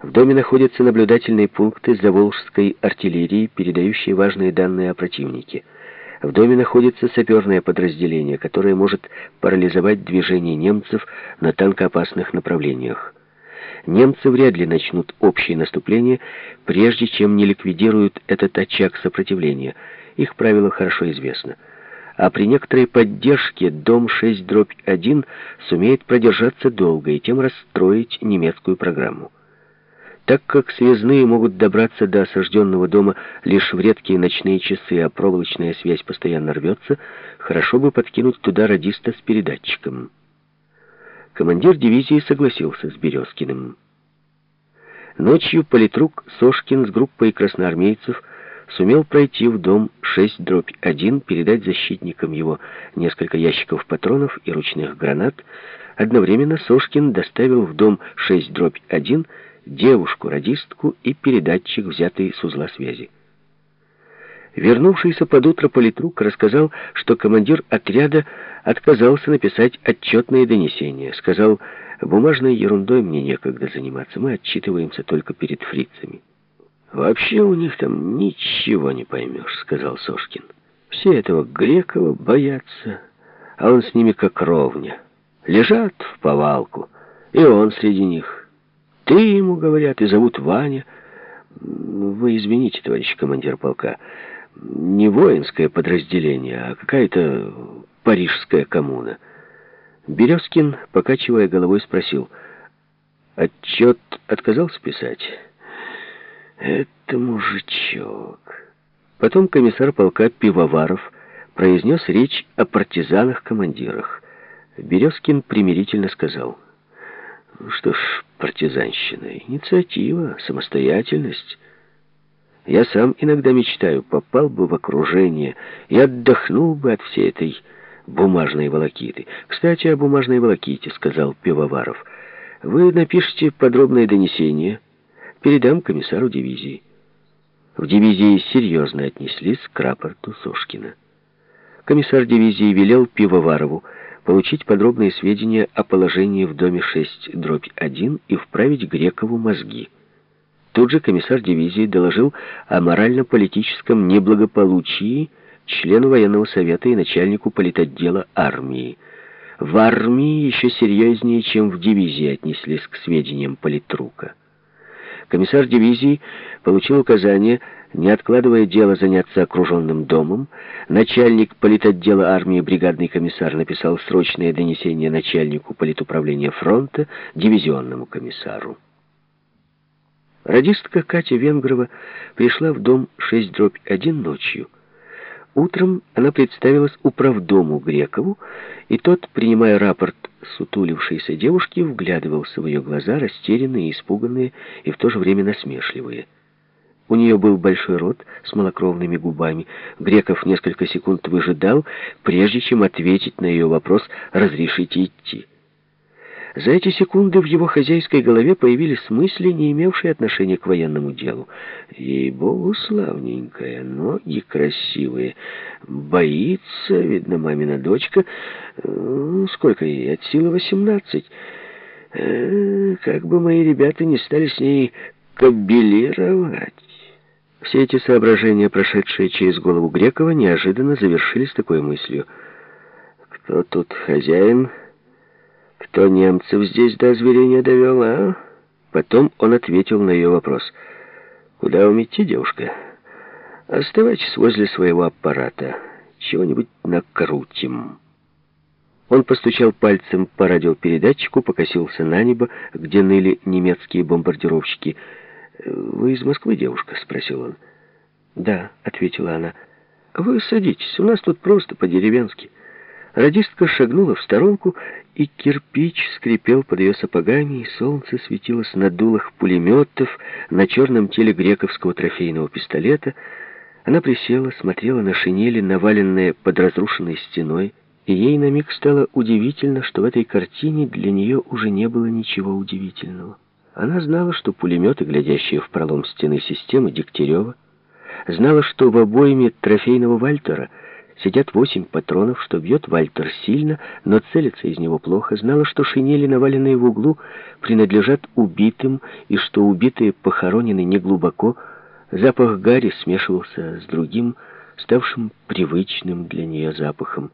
В доме находятся наблюдательные пункты заволжской артиллерии, передающие важные данные о противнике. В доме находится саперное подразделение, которое может парализовать движение немцев на танкоопасных направлениях. Немцы вряд ли начнут общее наступление, прежде чем не ликвидируют этот очаг сопротивления. Их правило хорошо известно. А при некоторой поддержке дом 6 дробь 1 сумеет продержаться долго и тем расстроить немецкую программу. Так как связные могут добраться до осажденного дома лишь в редкие ночные часы, а проволочная связь постоянно рвется, хорошо бы подкинуть туда радиста с передатчиком. Командир дивизии согласился с Березкиным. Ночью политрук Сошкин с группой красноармейцев сумел пройти в дом 6 дробь 1, передать защитникам его несколько ящиков патронов и ручных гранат. Одновременно Сошкин доставил в дом 6 дробь 1 девушку-радистку и передатчик, взятый с узла связи. Вернувшийся под утро политрук рассказал, что командир отряда отказался написать отчетные донесения. Сказал, бумажной ерундой мне некогда заниматься, мы отчитываемся только перед фрицами. «Вообще у них там ничего не поймешь», — сказал Сошкин. «Все этого Грекова боятся, а он с ними как ровня. Лежат в повалку, и он среди них». Ты ему, говорят, и зовут Ваня. Вы извините, товарищ командир полка, не воинское подразделение, а какая-то парижская коммуна. Березкин, покачивая головой, спросил, отчет отказался писать? Это мужичок. Потом комиссар полка Пивоваров произнес речь о партизанах-командирах. Березкин примирительно сказал — что ж, партизанщина, инициатива, самостоятельность. Я сам иногда мечтаю, попал бы в окружение и отдохнул бы от всей этой бумажной волокиты. Кстати, о бумажной волоките, сказал Пивоваров. Вы напишите подробное донесение, передам комиссару дивизии. В дивизии серьезно отнеслись к рапорту Сошкина. Комиссар дивизии велел Пивоварову получить подробные сведения о положении в доме 6 дробь 1 и вправить Грекову мозги. Тут же комиссар дивизии доложил о морально-политическом неблагополучии члену военного совета и начальнику политотдела армии. В армии еще серьезнее, чем в дивизии отнеслись к сведениям политрука. Комиссар дивизии получил указание не откладывая дело заняться окруженным домом, начальник политотдела армии бригадный комиссар написал срочное донесение начальнику политуправления фронта, дивизионному комиссару. Радистка Катя Венгрова пришла в дом 6 дробь 1 ночью. Утром она представилась управдому Грекову, и тот, принимая рапорт сутулившейся девушки, вглядывался в ее глаза, растерянные, испуганные и в то же время насмешливые. У нее был большой рот с малокровными губами. Греков несколько секунд выжидал, прежде чем ответить на ее вопрос «разрешите идти?». За эти секунды в его хозяйской голове появились мысли, не имевшие отношения к военному делу. Ей-богу, славненькая, ноги красивые, боится, видно, мамина дочка. Э, сколько ей? От силы восемнадцать. Э, как бы мои ребята не стали с ней кабелировать. Все эти соображения, прошедшие через голову Грекова, неожиданно завершились такой мыслью. «Кто тут хозяин? Кто немцев здесь до озверения довел, а?» Потом он ответил на ее вопрос. «Куда вам идти, девушка? Оставайтесь возле своего аппарата. Чего-нибудь накрутим». Он постучал пальцем по радиопередатчику, покосился на небо, где ныли немецкие бомбардировщики — «Вы из Москвы, девушка?» — спросил он. «Да», — ответила она. «Вы садитесь, у нас тут просто по-деревенски». Радистка шагнула в сторонку, и кирпич скрипел под ее сапогами, и солнце светилось на дулах пулеметов, на черном теле грековского трофейного пистолета. Она присела, смотрела на шинели, наваленные под разрушенной стеной, и ей на миг стало удивительно, что в этой картине для нее уже не было ничего удивительного. Она знала, что пулеметы, глядящие в пролом стены системы Дегтярева, знала, что в обойме трофейного Вальтера сидят восемь патронов, что бьет Вальтер сильно, но целится из него плохо. Знала, что шинели, наваленные в углу, принадлежат убитым, и что убитые похоронены неглубоко. Запах гари смешивался с другим, ставшим привычным для нее запахом.